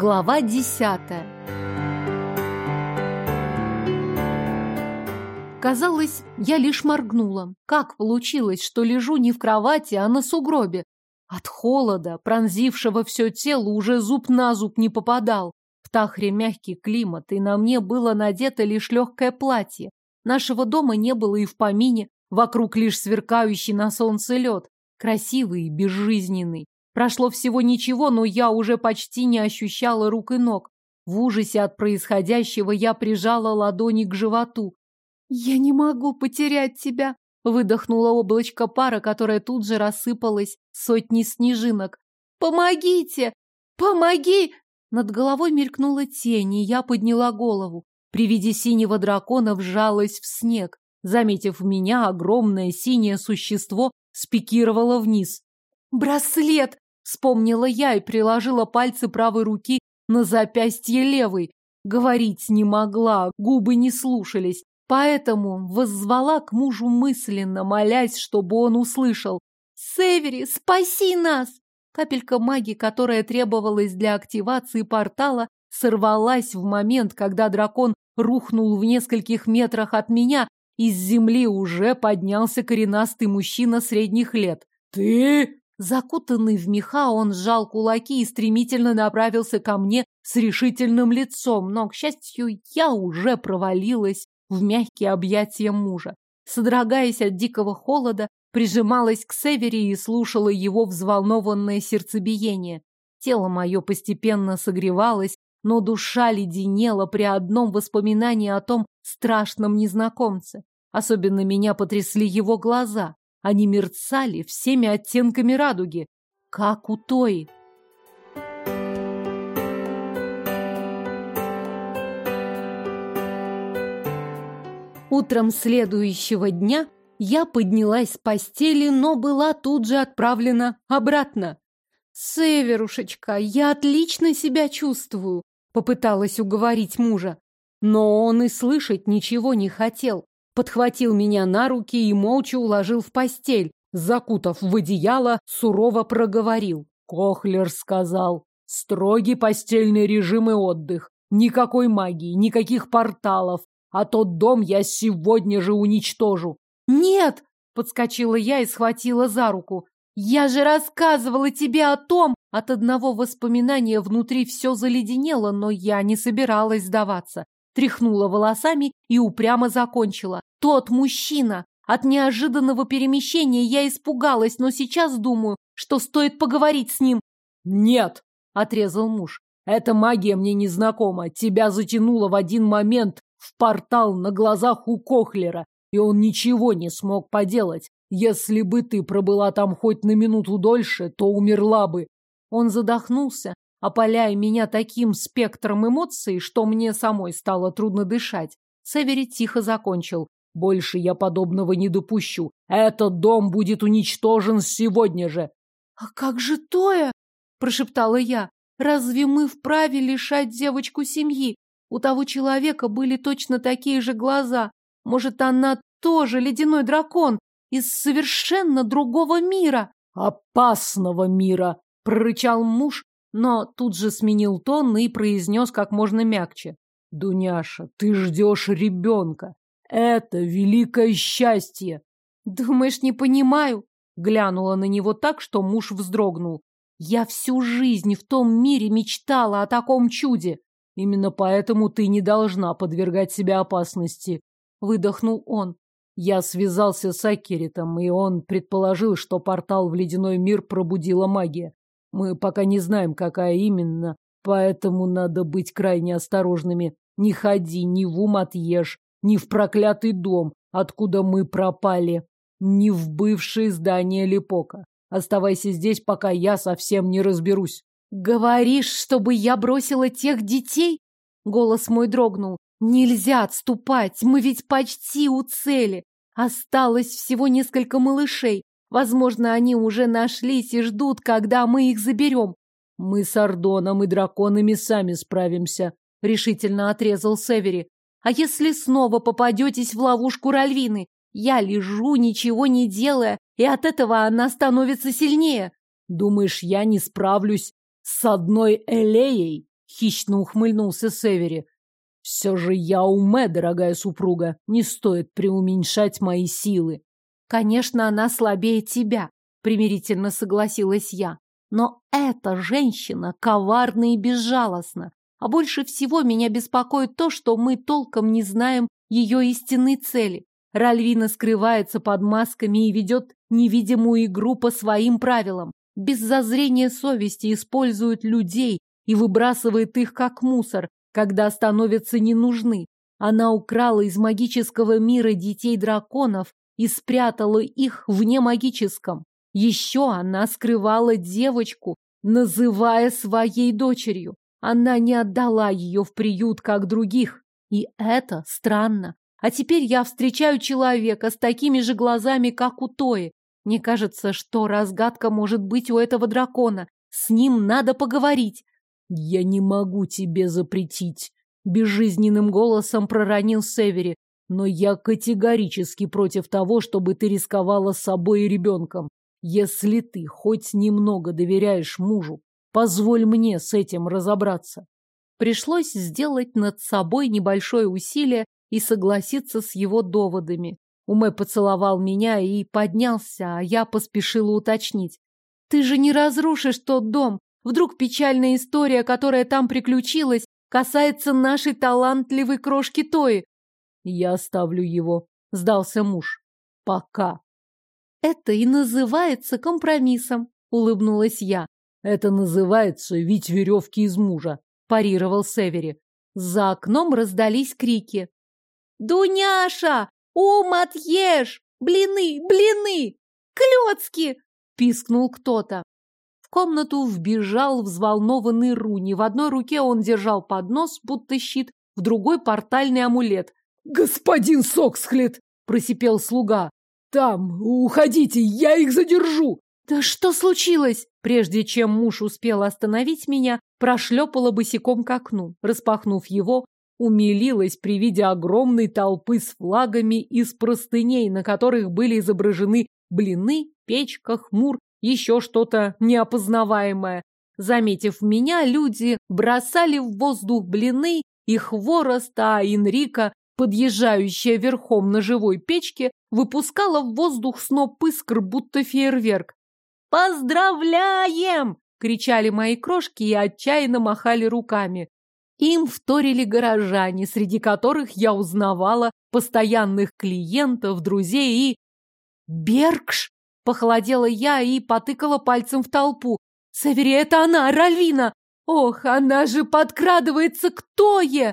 Глава десятая. Казалось, я лишь моргнула. Как получилось, что лежу не в кровати, а на сугробе? От холода, пронзившего все тело, уже зуб на зуб не попадал. В Тахре мягкий климат, и на мне было надето лишь легкое платье. Нашего дома не было и в помине, вокруг лишь сверкающий на солнце лед, красивый и безжизненный. Прошло всего ничего, но я уже почти не ощущала рук и ног. В ужасе от происходящего я прижала ладони к животу. «Я не могу потерять тебя!» Выдохнула облачко пара, которое тут же рассыпалось сотни снежинок. «Помогите! Помоги!» Над головой мелькнула тень, и я подняла голову. При виде синего дракона вжалась в снег. Заметив меня, огромное синее существо спикировало вниз. «Браслет!» Вспомнила я и приложила пальцы правой руки на запястье левой. Говорить не могла, губы не слушались, поэтому воззвала к мужу мысленно, молясь, чтобы он услышал. «Севери, спаси нас!» Капелька магии, которая требовалась для активации портала, сорвалась в момент, когда дракон рухнул в нескольких метрах от меня, из земли уже поднялся коренастый мужчина средних лет. «Ты?» Закутанный в меха, он сжал кулаки и стремительно направился ко мне с решительным лицом, но, к счастью, я уже провалилась в мягкие объятия мужа. Содрогаясь от дикого холода, прижималась к Севере и слушала его взволнованное сердцебиение. Тело мое постепенно согревалось, но душа леденела при одном воспоминании о том страшном незнакомце. Особенно меня потрясли его глаза. Они мерцали всеми оттенками радуги, как у Тои. Утром следующего дня я поднялась с постели, но была тут же отправлена обратно. «Северушечка, я отлично себя чувствую», — попыталась уговорить мужа. Но он и слышать ничего не хотел подхватил меня на руки и молча уложил в постель, закутав в одеяло, сурово проговорил. Кохлер сказал, строгий постельный режим и отдых, никакой магии, никаких порталов, а тот дом я сегодня же уничтожу. Нет, подскочила я и схватила за руку. Я же рассказывала тебе о том. От одного воспоминания внутри все заледенело, но я не собиралась сдаваться тряхнула волосами и упрямо закончила. Тот мужчина! От неожиданного перемещения я испугалась, но сейчас думаю, что стоит поговорить с ним. Нет, отрезал муж. Эта магия мне не знакома. Тебя затянуло в один момент в портал на глазах у Кохлера, и он ничего не смог поделать. Если бы ты пробыла там хоть на минуту дольше, то умерла бы. Он задохнулся, опаляя меня таким спектром эмоций, что мне самой стало трудно дышать. Севери тихо закончил. «Больше я подобного не допущу. Этот дом будет уничтожен сегодня же!» «А как же Тоя?» – прошептала я. «Разве мы вправе лишать девочку семьи? У того человека были точно такие же глаза. Может, она тоже ледяной дракон из совершенно другого мира?» «Опасного мира!» – прорычал муж, но тут же сменил тон и произнес как можно мягче. «Дуняша, ты ждешь ребенка. Это великое счастье!» «Думаешь, не понимаю?» Глянула на него так, что муж вздрогнул. «Я всю жизнь в том мире мечтала о таком чуде. Именно поэтому ты не должна подвергать себя опасности», — выдохнул он. Я связался с Акеритом, и он предположил, что портал в ледяной мир пробудила магия. Мы пока не знаем, какая именно, поэтому надо быть крайне осторожными. Не ходи ни в Уматьеш, ни в проклятый дом, откуда мы пропали, ни в бывшее здание Лепока. Оставайся здесь, пока я совсем не разберусь. Говоришь, чтобы я бросила тех детей? Голос мой дрогнул. Нельзя отступать, мы ведь почти у цели. Осталось всего несколько малышей. Возможно, они уже нашлись и ждут, когда мы их заберем. Мы с Ордоном и драконами сами справимся, решительно отрезал Севери. А если снова попадетесь в ловушку Ральвины? Я лежу, ничего не делая, и от этого она становится сильнее. Думаешь, я не справлюсь с одной Элеей? Хищно ухмыльнулся Севери. Все же я уме, дорогая супруга. Не стоит преуменьшать мои силы. Конечно, она слабее тебя, примирительно согласилась я. Но эта женщина коварна и безжалостна. А больше всего меня беспокоит то, что мы толком не знаем ее истинной цели. Ральвина скрывается под масками и ведет невидимую игру по своим правилам. Без зазрения совести использует людей и выбрасывает их как мусор, когда становятся не нужны. Она украла из магического мира детей драконов и спрятала их в немагическом. Еще она скрывала девочку, называя своей дочерью. Она не отдала ее в приют, как других. И это странно. А теперь я встречаю человека с такими же глазами, как у Тои. Мне кажется, что разгадка может быть у этого дракона. С ним надо поговорить. Я не могу тебе запретить, безжизненным голосом проронил Севери. Но я категорически против того, чтобы ты рисковала собой и ребенком. Если ты хоть немного доверяешь мужу, позволь мне с этим разобраться. Пришлось сделать над собой небольшое усилие и согласиться с его доводами. Умэ поцеловал меня и поднялся, а я поспешила уточнить. «Ты же не разрушишь тот дом. Вдруг печальная история, которая там приключилась, касается нашей талантливой крошки Тои?» «Я оставлю его», — сдался муж. «Пока». «Это и называется компромиссом», — улыбнулась я. «Это называется ведь веревки из мужа», — парировал Севери. За окном раздались крики. «Дуняша! Ум отъешь! Блины, блины! Клёцки!» — пискнул кто-то. В комнату вбежал взволнованный Руни. В одной руке он держал поднос, будто щит, в другой — портальный амулет. «Господин Соксхлет!» — просипел слуга. «Там! Уходите! Я их задержу!» «Да что случилось?» Прежде чем муж успел остановить меня, прошлепала босиком к окну. Распахнув его, умилилась при виде огромной толпы с флагами из простыней, на которых были изображены блины, печка, хмур, еще что-то неопознаваемое. Заметив меня, люди бросали в воздух блины и хворост, а Инрика, подъезжающая верхом на живой печке, выпускала в воздух сноп искр, будто фейерверк. «Поздравляем!» — кричали мои крошки и отчаянно махали руками. Им вторили горожане, среди которых я узнавала постоянных клиентов, друзей и... «Бергш!» — похолодела я и потыкала пальцем в толпу. «Савери, это она, Ральвина! Ох, она же подкрадывается к Тое!»